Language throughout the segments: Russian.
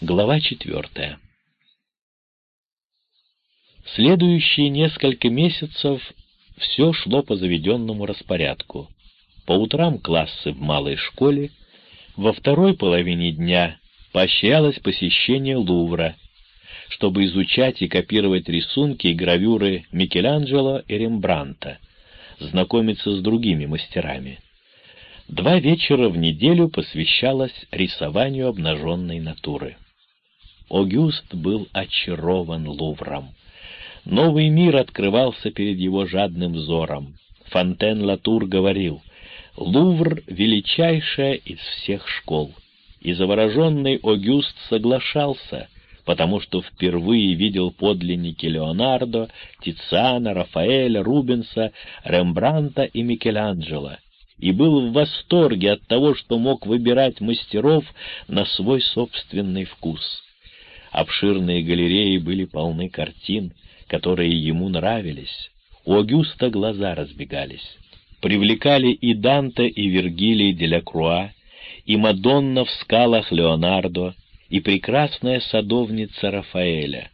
Глава четвертая. Следующие несколько месяцев все шло по заведенному распорядку. По утрам классы в малой школе, во второй половине дня поощрялось посещение Лувра, чтобы изучать и копировать рисунки и гравюры Микеланджело и Рембранта, знакомиться с другими мастерами. Два вечера в неделю посвящалось рисованию обнаженной натуры. Огюст был очарован Лувром. Новый мир открывался перед его жадным взором. Фонтен Латур говорил, «Лувр — величайшая из всех школ». И завороженный Огюст соглашался, потому что впервые видел подлинники Леонардо, Тициана, Рафаэля, Рубенса, Рембранта и Микеланджело, и был в восторге от того, что мог выбирать мастеров на свой собственный вкус. Обширные галереи были полны картин, которые ему нравились. У Огюста глаза разбегались. Привлекали и Данте, и Вергилий Делякруа, и Мадонна в скалах Леонардо, и прекрасная садовница Рафаэля.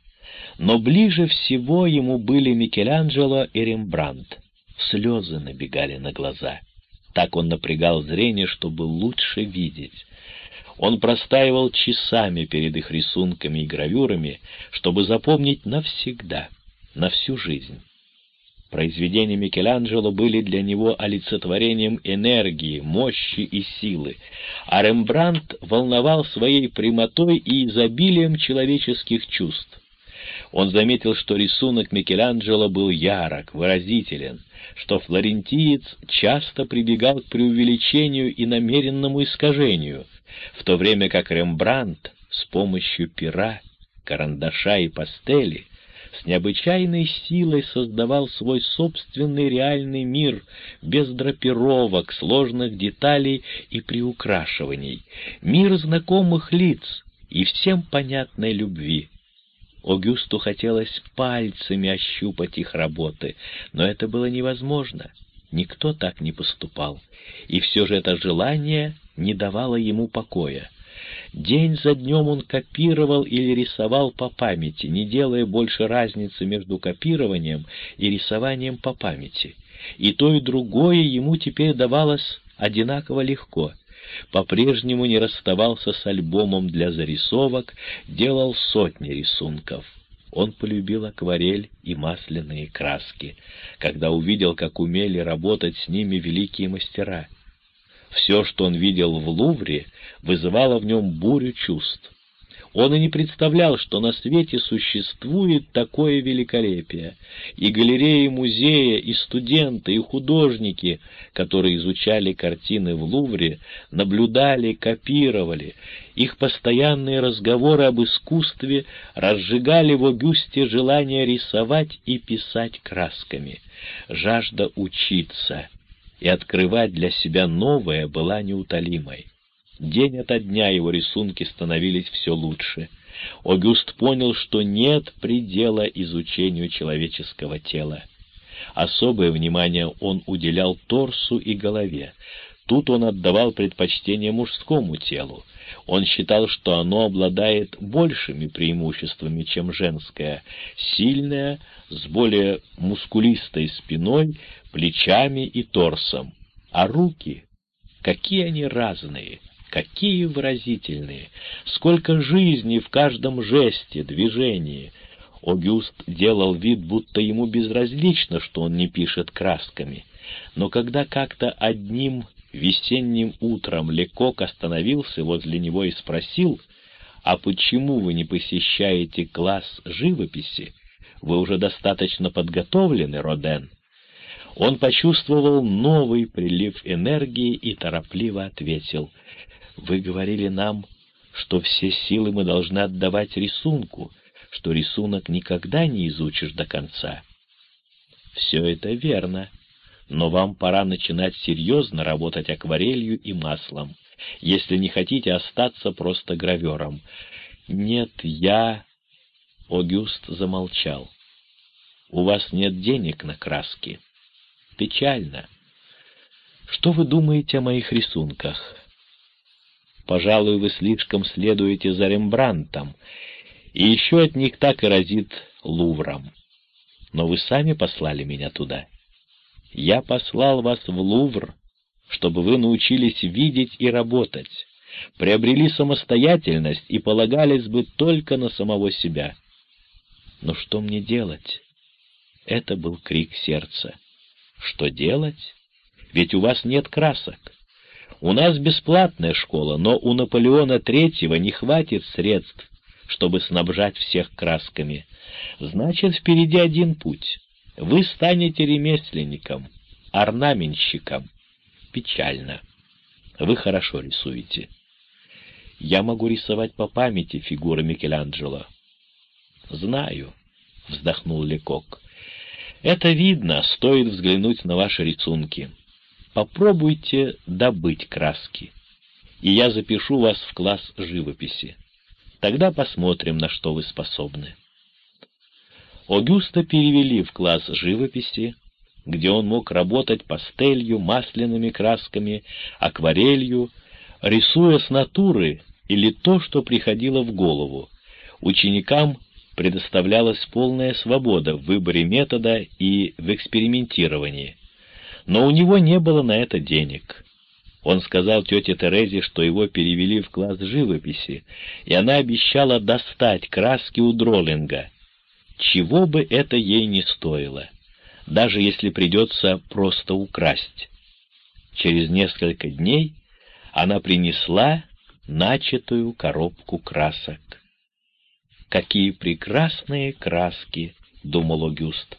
Но ближе всего ему были Микеланджело и Рембрандт. Слезы набегали на глаза. Так он напрягал зрение, чтобы лучше видеть. Он простаивал часами перед их рисунками и гравюрами, чтобы запомнить навсегда, на всю жизнь. Произведения Микеланджело были для него олицетворением энергии, мощи и силы, а Рембрандт волновал своей прямотой и изобилием человеческих чувств. Он заметил, что рисунок Микеланджело был ярок, выразителен, что флорентиец часто прибегал к преувеличению и намеренному искажению, в то время как Рембрандт с помощью пера, карандаша и пастели с необычайной силой создавал свой собственный реальный мир без драпировок, сложных деталей и приукрашиваний, мир знакомых лиц и всем понятной любви. Огюсту хотелось пальцами ощупать их работы, но это было невозможно. Никто так не поступал, и все же это желание не давало ему покоя. День за днем он копировал или рисовал по памяти, не делая больше разницы между копированием и рисованием по памяти. И то, и другое ему теперь давалось одинаково легко — по-прежнему не расставался с альбомом для зарисовок, делал сотни рисунков. Он полюбил акварель и масляные краски, когда увидел, как умели работать с ними великие мастера. Все, что он видел в Лувре, вызывало в нем бурю чувств. Он и не представлял, что на свете существует такое великолепие. И галереи музея, и студенты, и художники, которые изучали картины в Лувре, наблюдали, копировали. Их постоянные разговоры об искусстве разжигали в Огюсте желание рисовать и писать красками. Жажда учиться и открывать для себя новое была неутолимой. День ото дня его рисунки становились все лучше. Огюст понял, что нет предела изучению человеческого тела. Особое внимание он уделял торсу и голове. Тут он отдавал предпочтение мужскому телу. Он считал, что оно обладает большими преимуществами, чем женское, сильное, с более мускулистой спиной, плечами и торсом. А руки, какие они разные! Какие выразительные! Сколько жизни в каждом жесте, движении! Огюст делал вид, будто ему безразлично, что он не пишет красками. Но когда как-то одним весенним утром Лекок остановился возле него и спросил, «А почему вы не посещаете класс живописи? Вы уже достаточно подготовлены, Роден?» Он почувствовал новый прилив энергии и торопливо ответил — вы говорили нам, что все силы мы должны отдавать рисунку, что рисунок никогда не изучишь до конца. Все это верно, но вам пора начинать серьезно работать акварелью и маслом, если не хотите остаться просто гравером. Нет, я... Огюст замолчал. У вас нет денег на краски. Печально. Что вы думаете о моих рисунках? Пожалуй, вы слишком следуете за Рембрандтом, и еще от них так и разит Лувром. Но вы сами послали меня туда. Я послал вас в Лувр, чтобы вы научились видеть и работать, приобрели самостоятельность и полагались бы только на самого себя. Но что мне делать? Это был крик сердца. Что делать? Ведь у вас нет красок. У нас бесплатная школа, но у Наполеона Третьего не хватит средств, чтобы снабжать всех красками. Значит, впереди один путь. Вы станете ремесленником, орнаменщиком. Печально. Вы хорошо рисуете. Я могу рисовать по памяти фигуры Микеланджело. Знаю, — вздохнул Лекок. Это видно, стоит взглянуть на ваши рисунки. Попробуйте добыть краски, и я запишу вас в класс живописи. Тогда посмотрим, на что вы способны. Огюста перевели в класс живописи, где он мог работать пастелью, масляными красками, акварелью, рисуя с натуры или то, что приходило в голову. Ученикам предоставлялась полная свобода в выборе метода и в экспериментировании но у него не было на это денег. Он сказал тете Терезе, что его перевели в класс живописи, и она обещала достать краски у Дроллинга, чего бы это ей не стоило, даже если придется просто украсть. Через несколько дней она принесла начатую коробку красок. «Какие прекрасные краски!» — думал Огюст.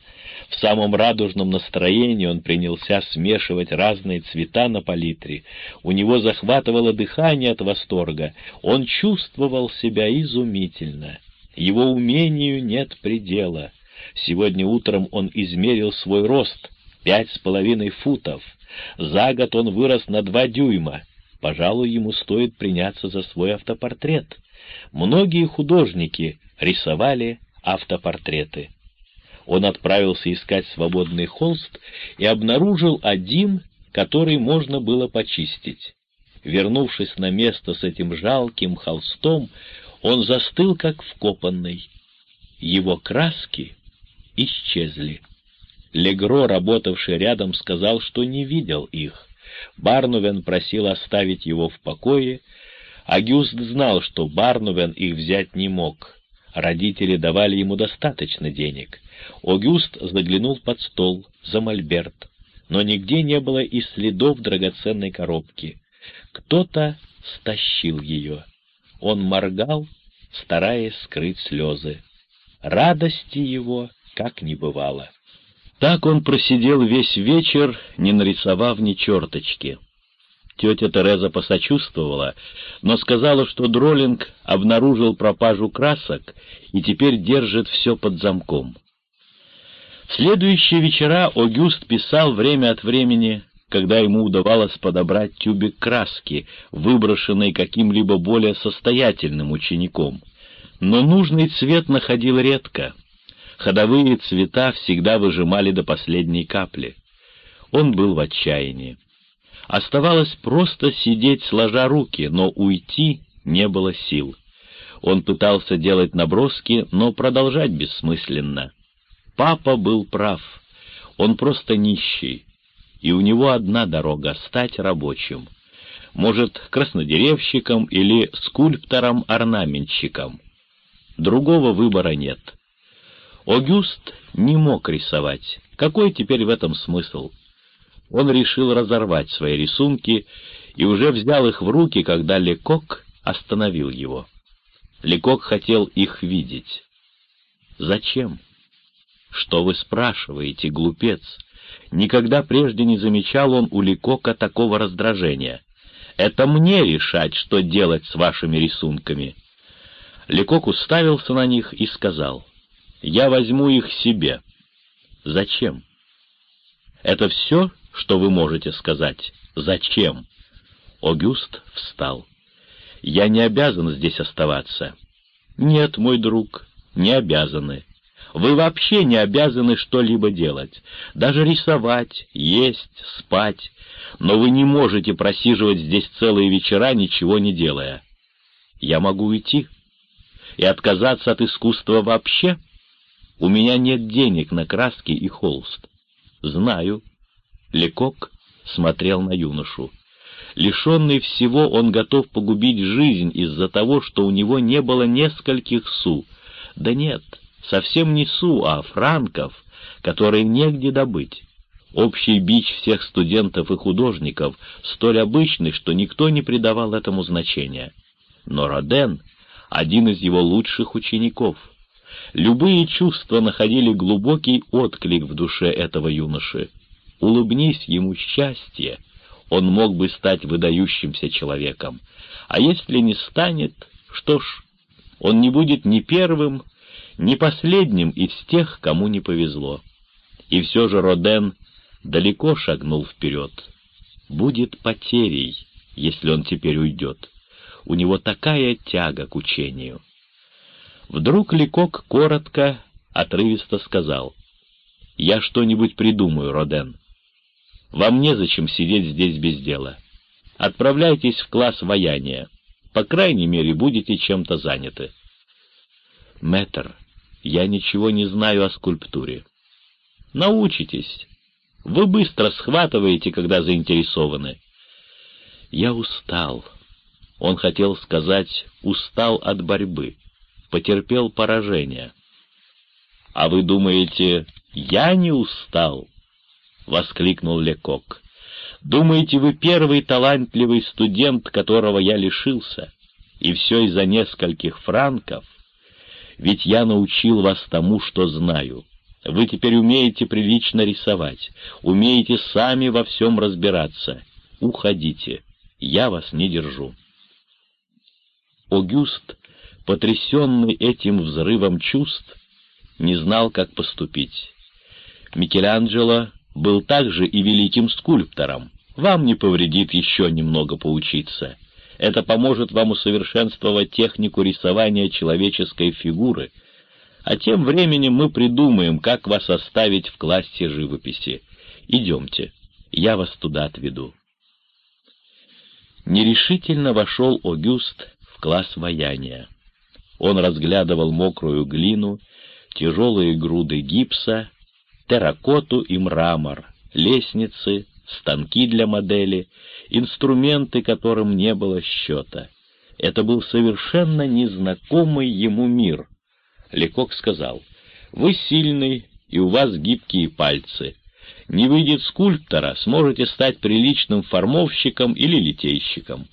В самом радужном настроении он принялся смешивать разные цвета на палитре. У него захватывало дыхание от восторга. Он чувствовал себя изумительно. Его умению нет предела. Сегодня утром он измерил свой рост — пять с половиной футов. За год он вырос на два дюйма. Пожалуй, ему стоит приняться за свой автопортрет. Многие художники рисовали автопортреты он отправился искать свободный холст и обнаружил один, который можно было почистить. Вернувшись на место с этим жалким холстом, он застыл как вкопанный. Его краски исчезли. Легро, работавший рядом, сказал, что не видел их. Барнувен просил оставить его в покое, а Гюст знал, что Барнувен их взять не мог. Родители давали ему достаточно денег. Огюст заглянул под стол, за мольберт, но нигде не было и следов драгоценной коробки. Кто-то стащил ее. Он моргал, стараясь скрыть слезы. Радости его как не бывало. Так он просидел весь вечер, не нарисовав ни черточки. Тетя Тереза посочувствовала, но сказала, что Дроллинг обнаружил пропажу красок и теперь держит все под замком. В следующие вечера Огюст писал время от времени, когда ему удавалось подобрать тюбик краски, выброшенный каким-либо более состоятельным учеником. Но нужный цвет находил редко. Ходовые цвета всегда выжимали до последней капли. Он был в отчаянии. Оставалось просто сидеть сложа руки, но уйти не было сил. Он пытался делать наброски, но продолжать бессмысленно. Папа был прав. Он просто нищий, и у него одна дорога — стать рабочим. Может, краснодеревщиком или скульптором-орнаментщиком. Другого выбора нет. Огюст не мог рисовать. Какой теперь в этом смысл? Он решил разорвать свои рисунки и уже взял их в руки, когда Лекок остановил его. Лекок хотел их видеть. Зачем? Что вы спрашиваете, глупец? Никогда прежде не замечал он у Лекока такого раздражения. Это мне решать, что делать с вашими рисунками. Лекок уставился на них и сказал, «Я возьму их себе». «Зачем?» «Это все, что вы можете сказать? Зачем?» Огюст встал. «Я не обязан здесь оставаться». «Нет, мой друг, не обязаны. Вы вообще не обязаны что-либо делать, даже рисовать, есть, спать, но вы не можете просиживать здесь целые вечера, ничего не делая. Я могу уйти и отказаться от искусства вообще. У меня нет денег на краски и холст. Знаю. Лекок смотрел на юношу. Лишенный всего, он готов погубить жизнь из-за того, что у него не было нескольких су. Да нет, совсем не су, а франков, которые негде добыть. Общий бич всех студентов и художников столь обычный, что никто не придавал этому значения. Но Роден — один из его лучших учеников. Любые чувства находили глубокий отклик в душе этого юноши. Улыбнись ему счастье, он мог бы стать выдающимся человеком. А если не станет, что ж, он не будет ни первым, ни последним из тех, кому не повезло. И все же Роден далеко шагнул вперед. Будет потерей, если он теперь уйдет. У него такая тяга к учению. Вдруг Ликок коротко, отрывисто сказал, «Я что-нибудь придумаю, Роден. Вам незачем сидеть здесь без дела. Отправляйтесь в класс ваяния. По крайней мере, будете чем-то заняты». «Мэтр, я ничего не знаю о скульптуре». «Научитесь. Вы быстро схватываете, когда заинтересованы». «Я устал». Он хотел сказать «устал от борьбы» потерпел поражение. «А вы думаете, я не устал?» — воскликнул Лекок. «Думаете, вы первый талантливый студент, которого я лишился, и все из-за нескольких франков? Ведь я научил вас тому, что знаю. Вы теперь умеете прилично рисовать, умеете сами во всем разбираться. Уходите, я вас не держу». Огюст потрясенный этим взрывом чувств, не знал, как поступить. Микеланджело был также и великим скульптором. Вам не повредит еще немного поучиться. Это поможет вам усовершенствовать технику рисования человеческой фигуры. А тем временем мы придумаем, как вас оставить в классе живописи. Идемте, я вас туда отведу. Нерешительно вошел Огюст в класс ваяния. Он разглядывал мокрую глину, тяжелые груды гипса, терракоту и мрамор, лестницы, станки для модели, инструменты, которым не было счета. Это был совершенно незнакомый ему мир. Лекок сказал, «Вы сильный, и у вас гибкие пальцы. Не выйдет скульптора, сможете стать приличным формовщиком или литейщиком».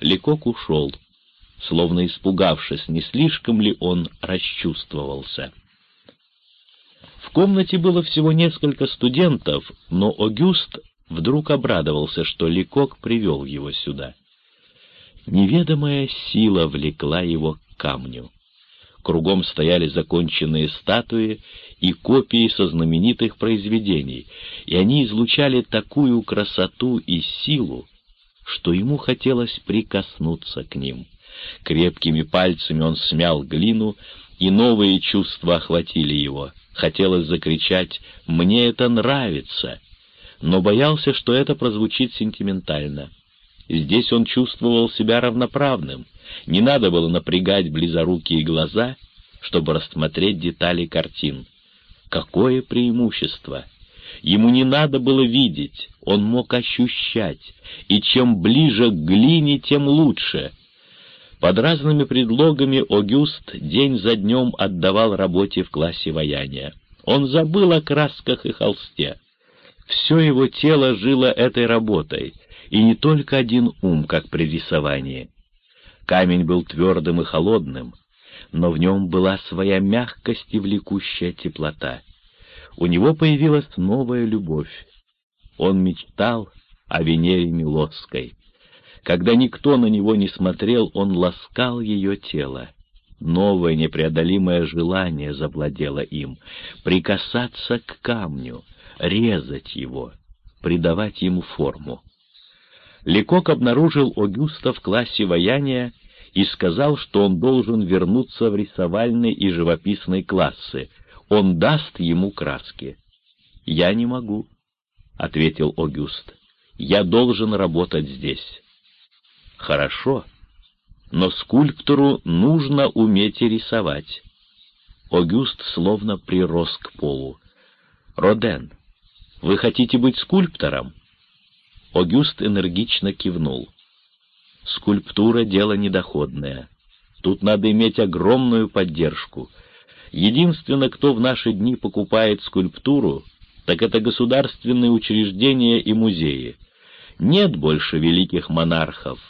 Лекок ушел словно испугавшись, не слишком ли он расчувствовался. В комнате было всего несколько студентов, но Огюст вдруг обрадовался, что Ликок привел его сюда. Неведомая сила влекла его к камню. Кругом стояли законченные статуи и копии со знаменитых произведений, и они излучали такую красоту и силу, что ему хотелось прикоснуться к ним. Крепкими пальцами он смял глину, и новые чувства охватили его. Хотелось закричать «Мне это нравится!», но боялся, что это прозвучит сентиментально. Здесь он чувствовал себя равноправным, не надо было напрягать близорукие глаза, чтобы рассмотреть детали картин. Какое преимущество! Ему не надо было видеть, он мог ощущать, и чем ближе к глине, тем лучше — под разными предлогами Огюст день за днем отдавал работе в классе ваяния. Он забыл о красках и холсте. Все его тело жило этой работой, и не только один ум, как при рисовании. Камень был твердым и холодным, но в нем была своя мягкость и влекущая теплота. У него появилась новая любовь. Он мечтал о Венере Милосской. Когда никто на него не смотрел, он ласкал ее тело. Новое непреодолимое желание завладело им — прикасаться к камню, резать его, придавать ему форму. Лекок обнаружил Огюста в классе ваяния и сказал, что он должен вернуться в рисовальный и живописный классы. он даст ему краски. «Я не могу», — ответил Огюст. «Я должен работать здесь». «Хорошо, но скульптору нужно уметь рисовать». Огюст словно прирос к полу. «Роден, вы хотите быть скульптором?» Огюст энергично кивнул. «Скульптура — дело недоходное. Тут надо иметь огромную поддержку. Единственное, кто в наши дни покупает скульптуру, так это государственные учреждения и музеи. Нет больше великих монархов,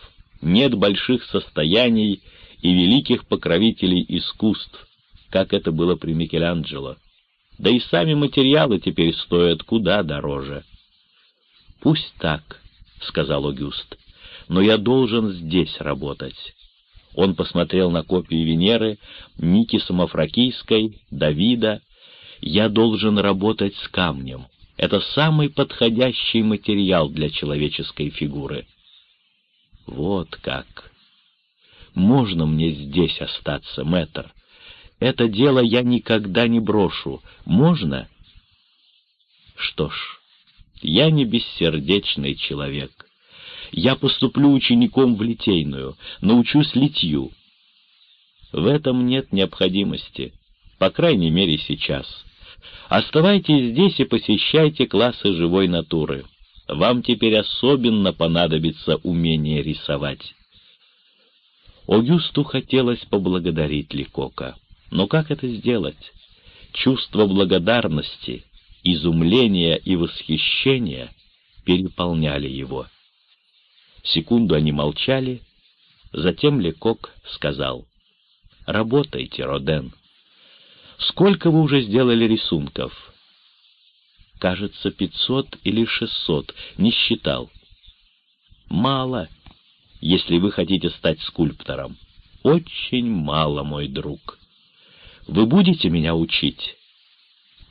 нет больших состояний и великих покровителей искусств, как это было при Микеланджело. Да и сами материалы теперь стоят куда дороже. «Пусть так», — сказал Огюст, — «но я должен здесь работать». Он посмотрел на копии Венеры, Ники Самофракийской, Давида. «Я должен работать с камнем. Это самый подходящий материал для человеческой фигуры». «Вот как! Можно мне здесь остаться, мэтр? Это дело я никогда не брошу. Можно?» «Что ж, я не бессердечный человек. Я поступлю учеником в литейную, научусь литью. В этом нет необходимости, по крайней мере сейчас. Оставайтесь здесь и посещайте классы живой натуры. Вам теперь особенно понадобится умение рисовать. Огюсту хотелось поблагодарить Ликока. Но как это сделать? Чувство благодарности, изумления и восхищения переполняли его. Секунду они молчали, затем Лекок сказал, «Работайте, Роден. Сколько вы уже сделали рисунков?» «Кажется, пятьсот или шестьсот, не считал». «Мало, если вы хотите стать скульптором. Очень мало, мой друг. Вы будете меня учить?»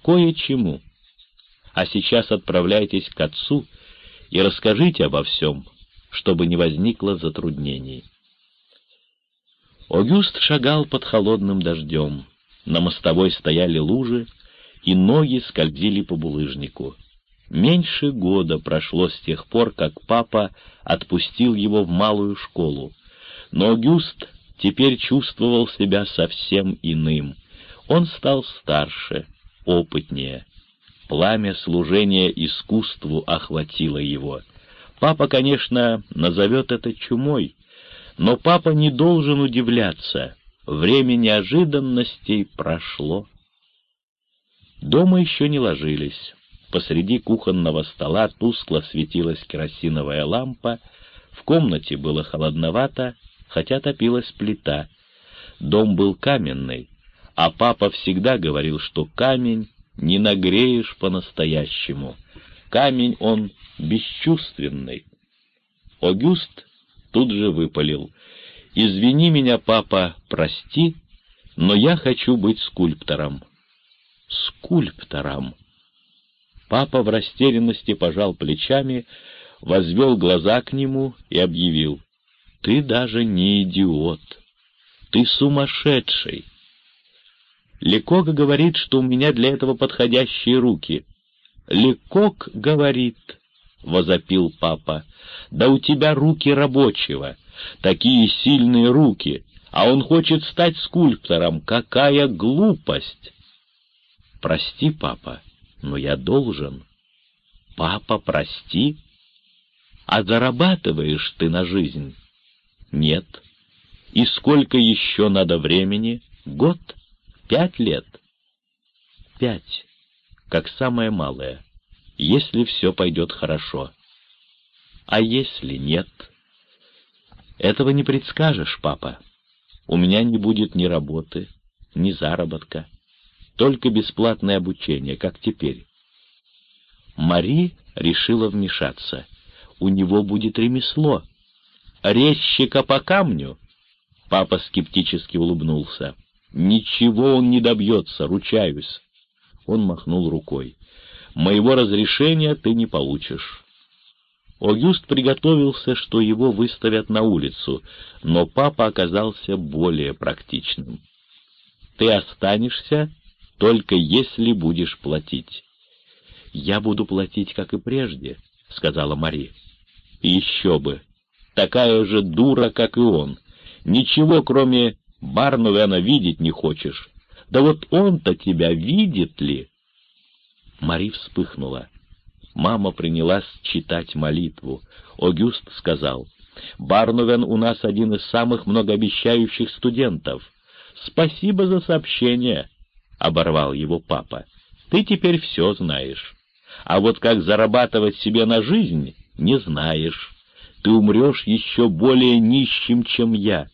«Кое-чему. А сейчас отправляйтесь к отцу и расскажите обо всем» чтобы не возникло затруднений. Огюст шагал под холодным дождем. На мостовой стояли лужи, и ноги скользили по булыжнику. Меньше года прошло с тех пор, как папа отпустил его в малую школу. Но Огюст теперь чувствовал себя совсем иным. Он стал старше, опытнее. Пламя служения искусству охватило его — Папа, конечно, назовет это чумой, но папа не должен удивляться. Время неожиданностей прошло. Дома еще не ложились. Посреди кухонного стола тускло светилась керосиновая лампа, в комнате было холодновато, хотя топилась плита. Дом был каменный, а папа всегда говорил, что камень не нагреешь по-настоящему. Камень он бесчувственный. Огюст тут же выпалил. «Извини меня, папа, прости, но я хочу быть скульптором». «Скульптором!» Папа в растерянности пожал плечами, возвел глаза к нему и объявил. «Ты даже не идиот. Ты сумасшедший. Лекога говорит, что у меня для этого подходящие руки. Лекок говорит, — возопил папа, — да у тебя руки рабочего, такие сильные руки, а он хочет стать скульптором, какая глупость! Прости, папа, но я должен. Папа, прости. А зарабатываешь ты на жизнь? Нет. И сколько еще надо времени? Год? Пять лет? Пять как самое малое, если все пойдет хорошо. А если нет? Этого не предскажешь, папа. У меня не будет ни работы, ни заработка, только бесплатное обучение, как теперь. Мари решила вмешаться. У него будет ремесло. Резчика по камню? Папа скептически улыбнулся. Ничего он не добьется, ручаюсь. Он махнул рукой. «Моего разрешения ты не получишь». Огюст приготовился, что его выставят на улицу, но папа оказался более практичным. «Ты останешься только если будешь платить». «Я буду платить, как и прежде», — сказала Мари. «Еще бы! Такая же дура, как и он. Ничего, кроме Барнувена, видеть не хочешь. Да вот он-то тебя видит ли?» Мари вспыхнула. Мама принялась читать молитву. Огюст сказал, «Барнувен у нас один из самых многообещающих студентов. Спасибо за сообщение», — оборвал его папа. «Ты теперь все знаешь. А вот как зарабатывать себе на жизнь, не знаешь. Ты умрешь еще более нищим, чем я.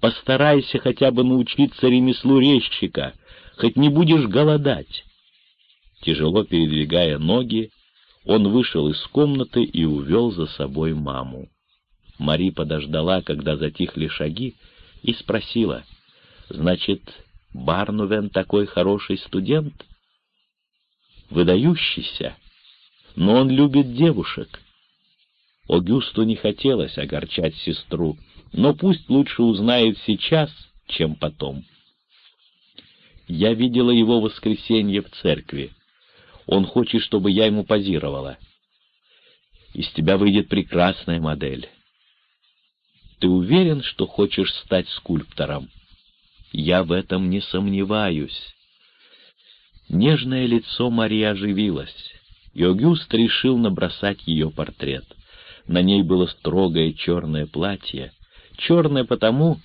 Постарайся хотя бы научиться ремеслу резчика, хоть не будешь голодать». Тяжело передвигая ноги, он вышел из комнаты и увел за собой маму. Мари подождала, когда затихли шаги, и спросила, «Значит, Барнувен такой хороший студент?» «Выдающийся, но он любит девушек». Огюсту не хотелось огорчать сестру, но пусть лучше узнает сейчас, чем потом. Я видела его воскресенье в церкви. Он хочет, чтобы я ему позировала. Из тебя выйдет прекрасная модель. Ты уверен, что хочешь стать скульптором? Я в этом не сомневаюсь. Нежное лицо Марии оживилось, и Огюст решил набросать ее портрет. На ней было строгое черное платье, черное потому,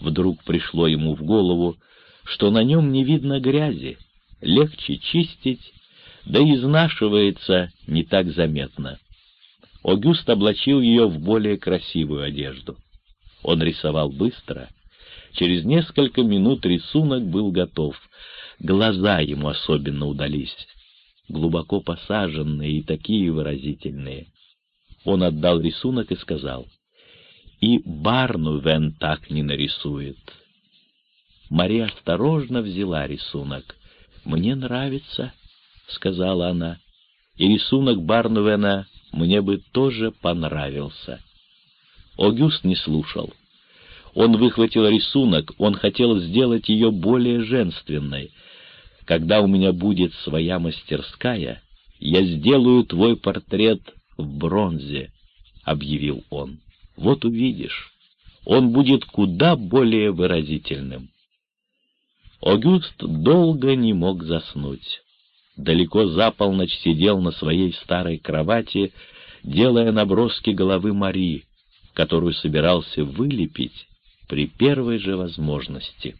вдруг пришло ему в голову, что на нем не видно грязи, легче чистить да и изнашивается не так заметно. Огюст облачил ее в более красивую одежду. Он рисовал быстро. Через несколько минут рисунок был готов. Глаза ему особенно удались, глубоко посаженные и такие выразительные. Он отдал рисунок и сказал, «И Барну Вен так не нарисует». Мария осторожно взяла рисунок. «Мне нравится», — сказала она, — «и рисунок Барнувена мне бы тоже понравился». Огюст не слушал. Он выхватил рисунок, он хотел сделать ее более женственной. «Когда у меня будет своя мастерская, я сделаю твой портрет в бронзе», — объявил он. «Вот увидишь, он будет куда более выразительным». Огюст долго не мог заснуть далеко за полночь сидел на своей старой кровати, делая наброски головы Мари, которую собирался вылепить при первой же возможности.